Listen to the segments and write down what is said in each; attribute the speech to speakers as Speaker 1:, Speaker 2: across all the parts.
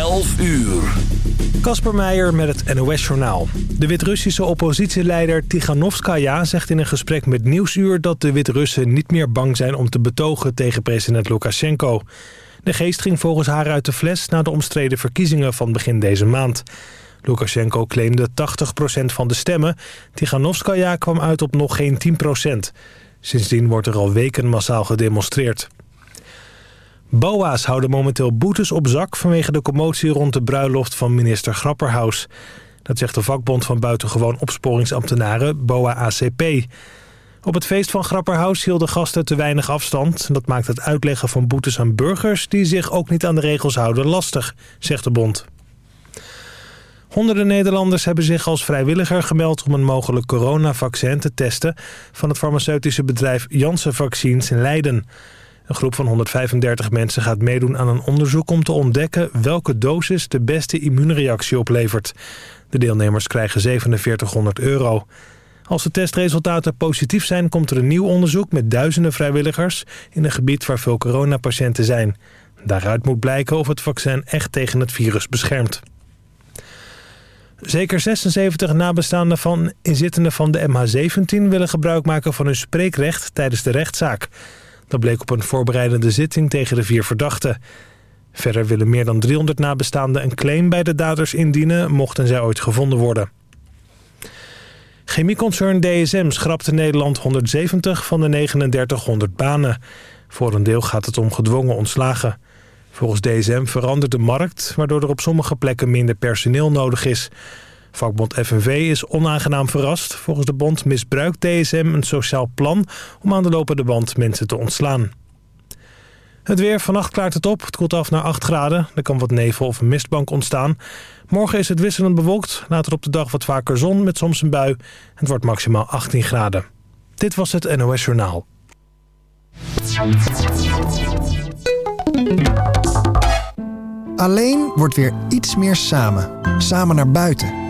Speaker 1: 11 uur.
Speaker 2: Kasper Meijer met het NOS-journaal. De Wit-Russische oppositieleider Tiganovskaya zegt in een gesprek met Nieuwsuur... dat de Wit-Russen niet meer bang zijn om te betogen tegen president Lukashenko. De geest ging volgens haar uit de fles na de omstreden verkiezingen van begin deze maand. Lukashenko claimde 80% van de stemmen. Tiganovskaya kwam uit op nog geen 10%. Sindsdien wordt er al weken massaal gedemonstreerd. BOA's houden momenteel boetes op zak vanwege de commotie rond de bruiloft van minister Grapperhaus. Dat zegt de vakbond van buitengewoon opsporingsambtenaren, BOA-ACP. Op het feest van Grapperhaus hielden gasten te weinig afstand. Dat maakt het uitleggen van boetes aan burgers die zich ook niet aan de regels houden lastig, zegt de bond. Honderden Nederlanders hebben zich als vrijwilliger gemeld om een mogelijk coronavaccin te testen van het farmaceutische bedrijf Janssen Vaccines in Leiden. Een groep van 135 mensen gaat meedoen aan een onderzoek om te ontdekken welke dosis de beste immuunreactie oplevert. De deelnemers krijgen 4700 euro. Als de testresultaten positief zijn, komt er een nieuw onderzoek met duizenden vrijwilligers in een gebied waar veel coronapatiënten zijn. Daaruit moet blijken of het vaccin echt tegen het virus beschermt. Zeker 76 nabestaanden van inzittenden van de MH17 willen gebruik maken van hun spreekrecht tijdens de rechtszaak. Dat bleek op een voorbereidende zitting tegen de vier verdachten. Verder willen meer dan 300 nabestaanden een claim bij de daders indienen... mochten zij ooit gevonden worden. Chemieconcern DSM schrapt in Nederland 170 van de 3900 banen. Voor een deel gaat het om gedwongen ontslagen. Volgens DSM verandert de markt... waardoor er op sommige plekken minder personeel nodig is... Vakbond FNV is onaangenaam verrast. Volgens de bond misbruikt DSM een sociaal plan om aan de lopende band mensen te ontslaan. Het weer, vannacht klaart het op. Het koelt af naar 8 graden. Er kan wat nevel of een mistbank ontstaan. Morgen is het wisselend bewolkt. Later op de dag wat vaker zon met soms een bui. Het wordt maximaal 18 graden. Dit was het NOS Journaal.
Speaker 3: Alleen wordt weer iets meer samen. Samen naar buiten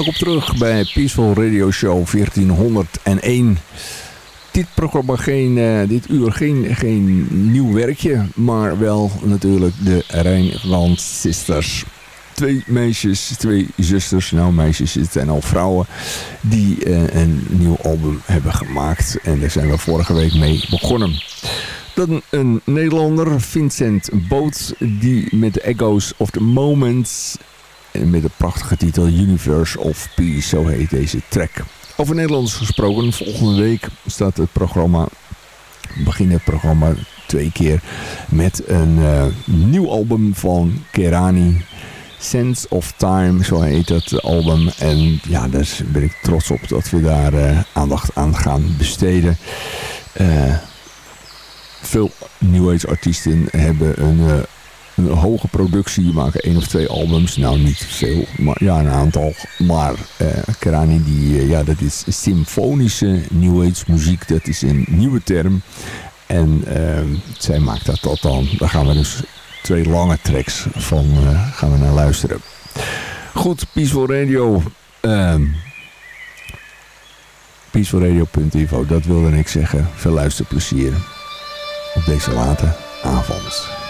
Speaker 4: Welkom terug bij Peaceful Radio Show 1401. Dit programma, geen, uh, dit uur, geen, geen nieuw werkje, maar wel natuurlijk de Rijnland Sisters. Twee meisjes, twee zusters, nou meisjes, het zijn al vrouwen, die uh, een nieuw album hebben gemaakt. En daar zijn we vorige week mee begonnen. Dan een Nederlander, Vincent Boot, die met de Echoes of the Moments met de prachtige titel Universe of Peace, zo heet deze track. Over Nederlands gesproken, volgende week staat het programma, begin het programma twee keer met een uh, nieuw album van Kerani. Sense of Time, zo heet het album. En ja, daar ben ik trots op dat we daar uh, aandacht aan gaan besteden. Uh, veel New Age artiesten hebben een een hoge productie. maken één of twee albums. Nou, niet veel, maar ja, een aantal. Maar uh, Kerani, die, uh, ja, dat is symfonische New Age muziek. Dat is een nieuwe term. En uh, zij maakt dat tot dan. Daar gaan we dus twee lange tracks van gaan we naar luisteren. Goed, Peaceful Radio. Ehm, peacefulradio.info, dat wilde ik zeggen. Veel luisterplezier op deze late avond.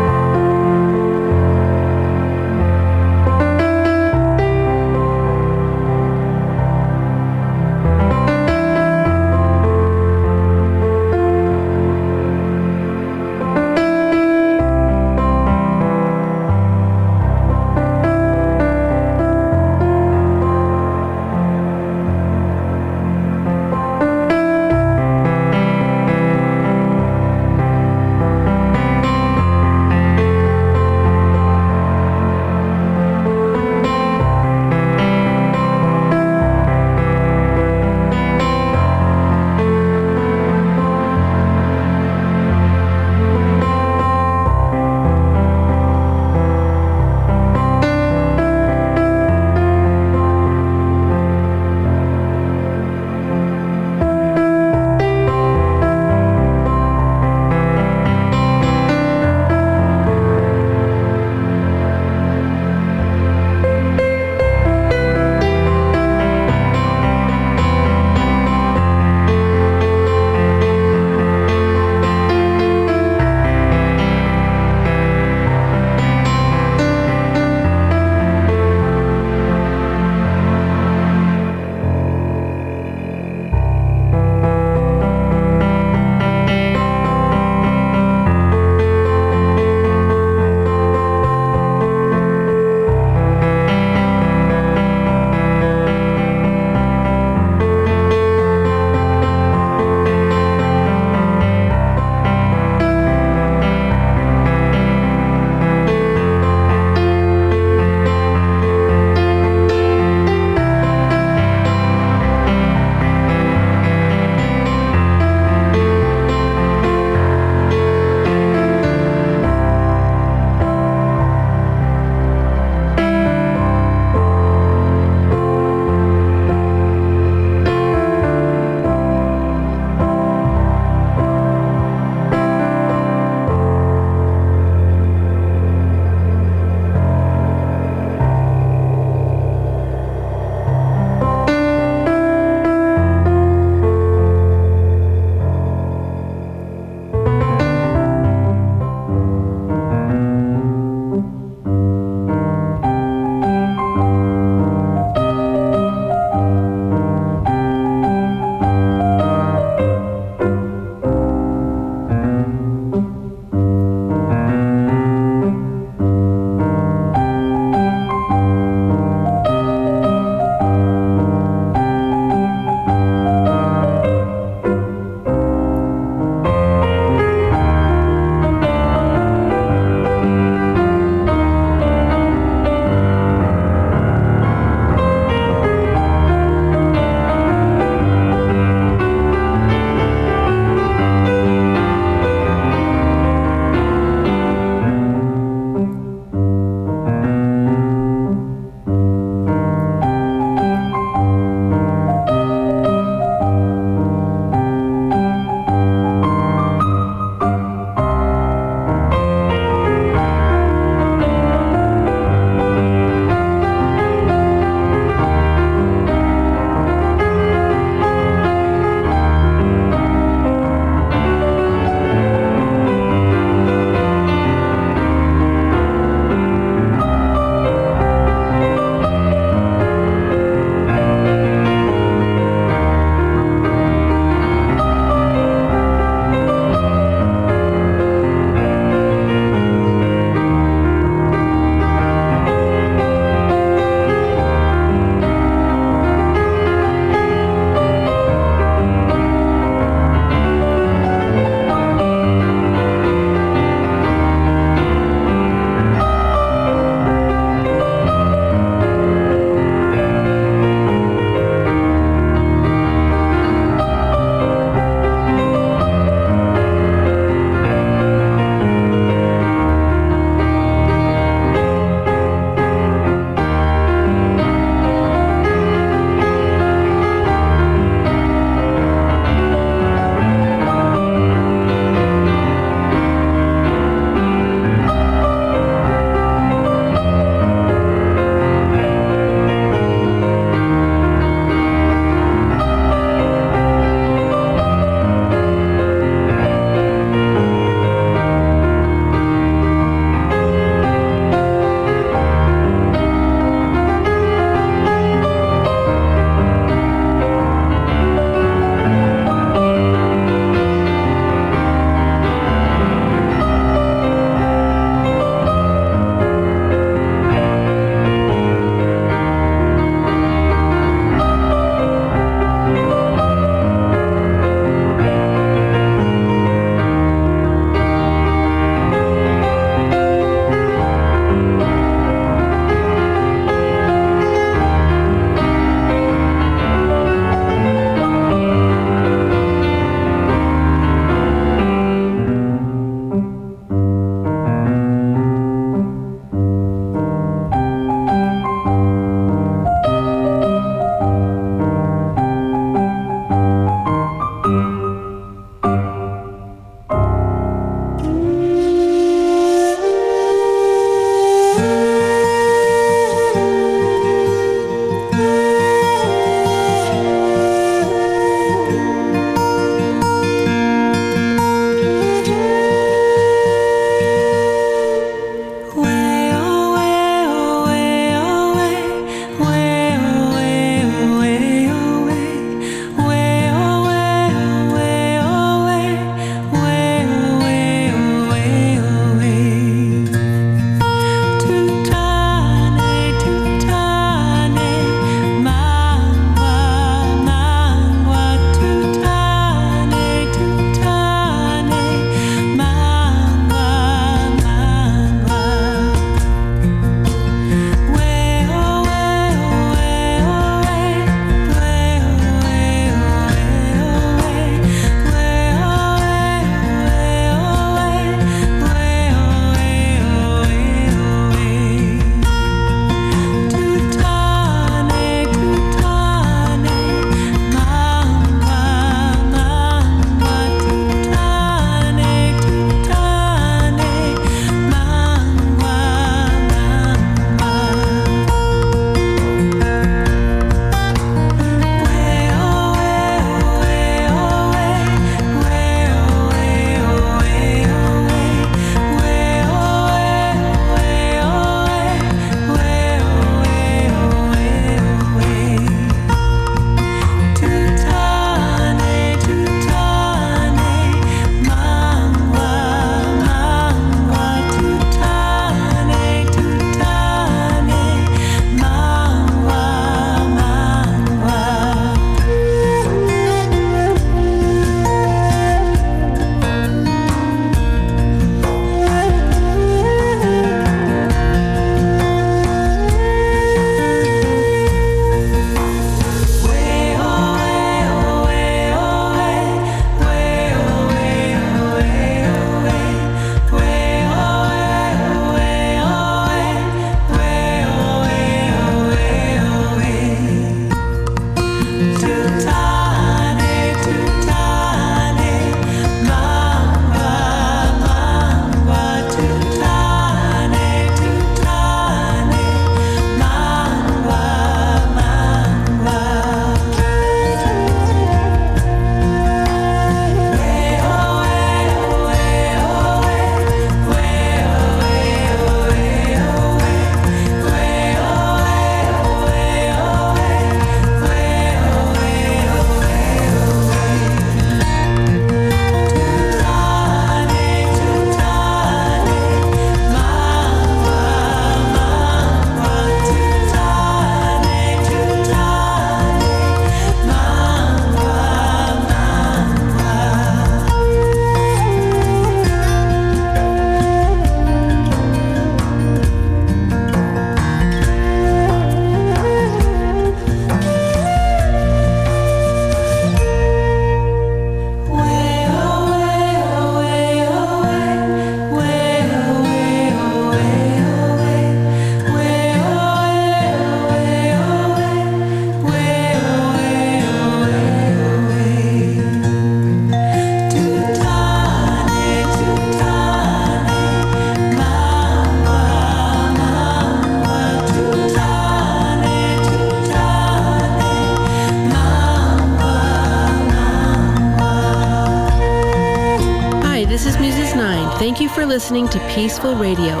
Speaker 5: Listening to Peaceful Radio.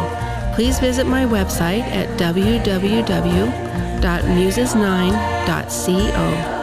Speaker 5: Please visit my website at www.muses9.co.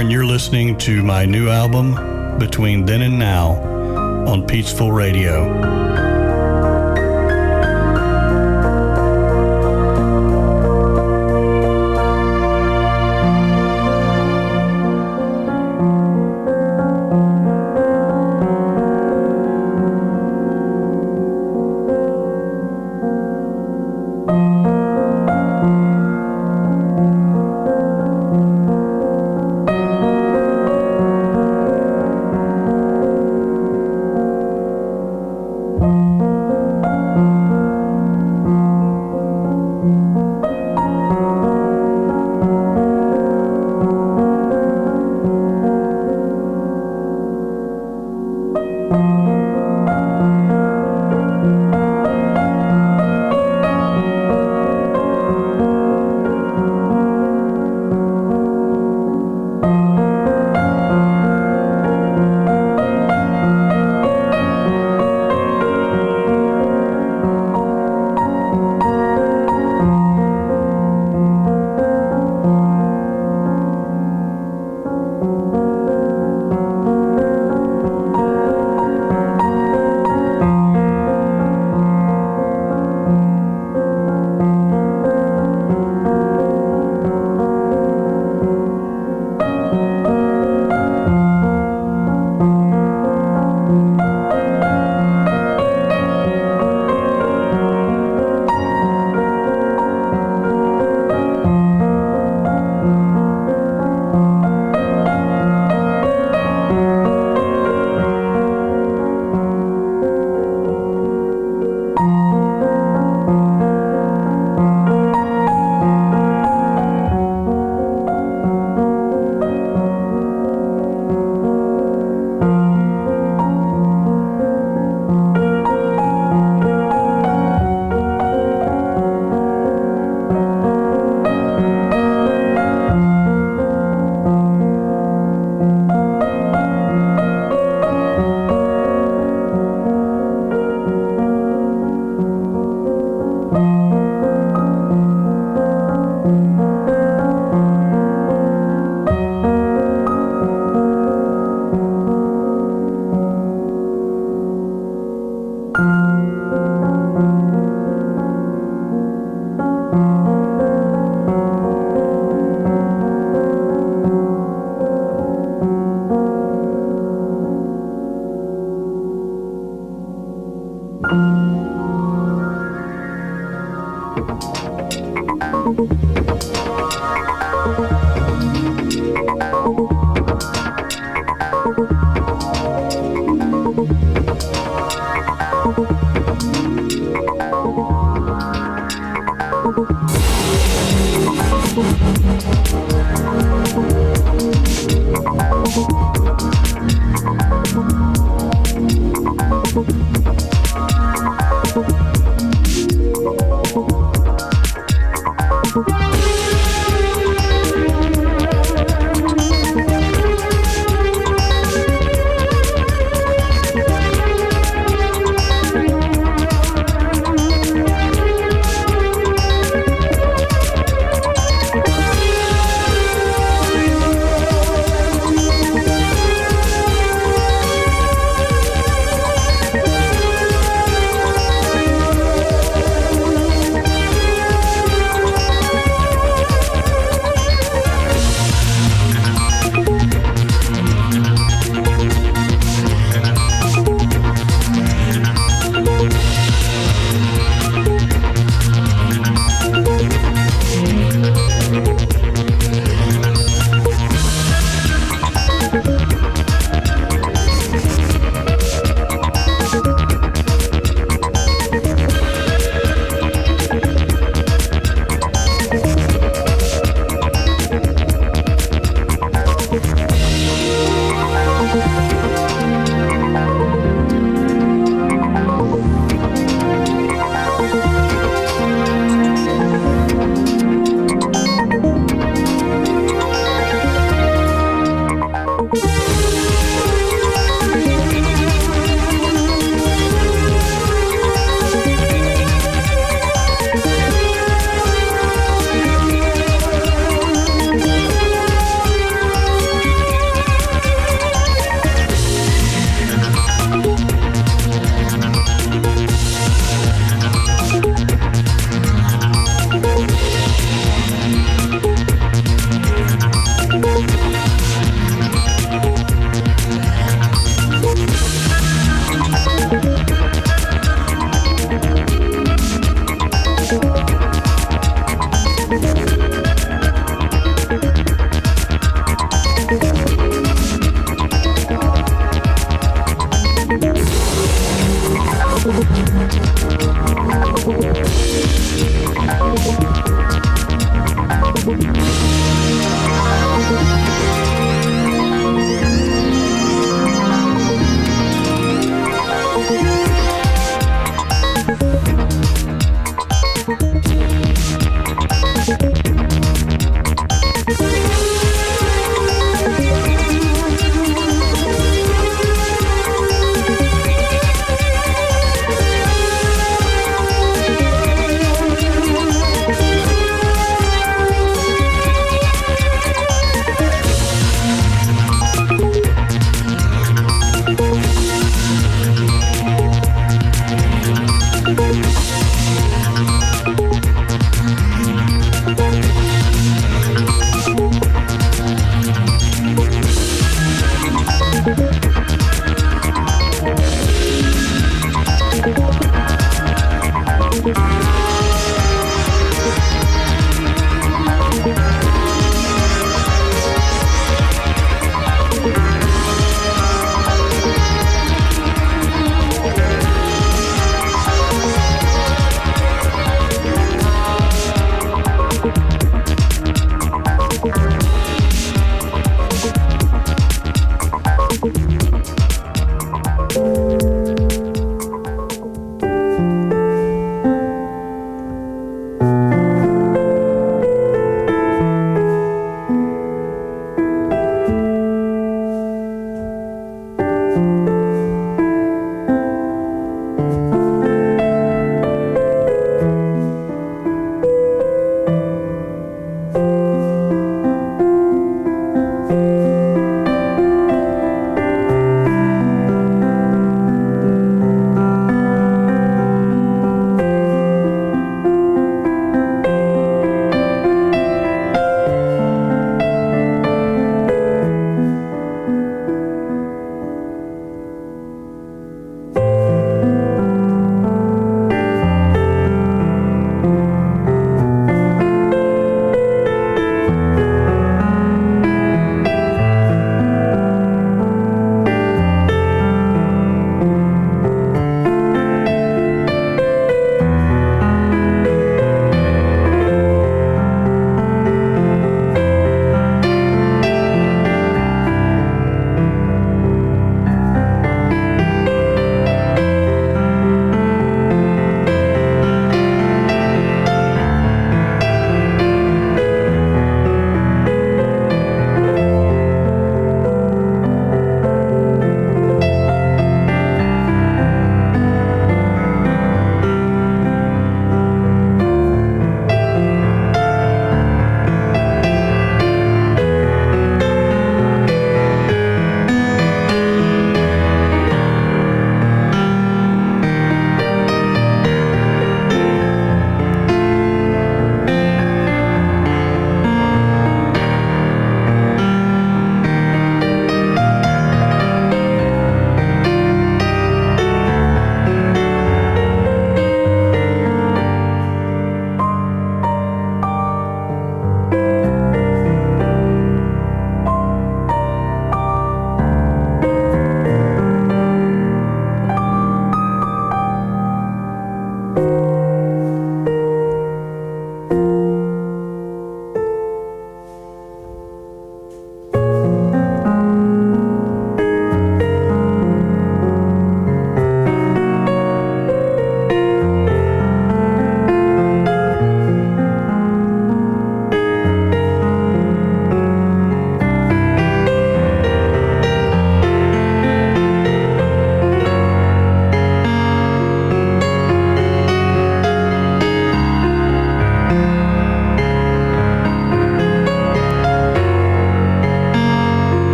Speaker 6: And you're listening to my new album, Between Then and Now, on Peaceful Radio.
Speaker 1: Thank you.